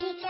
Ladies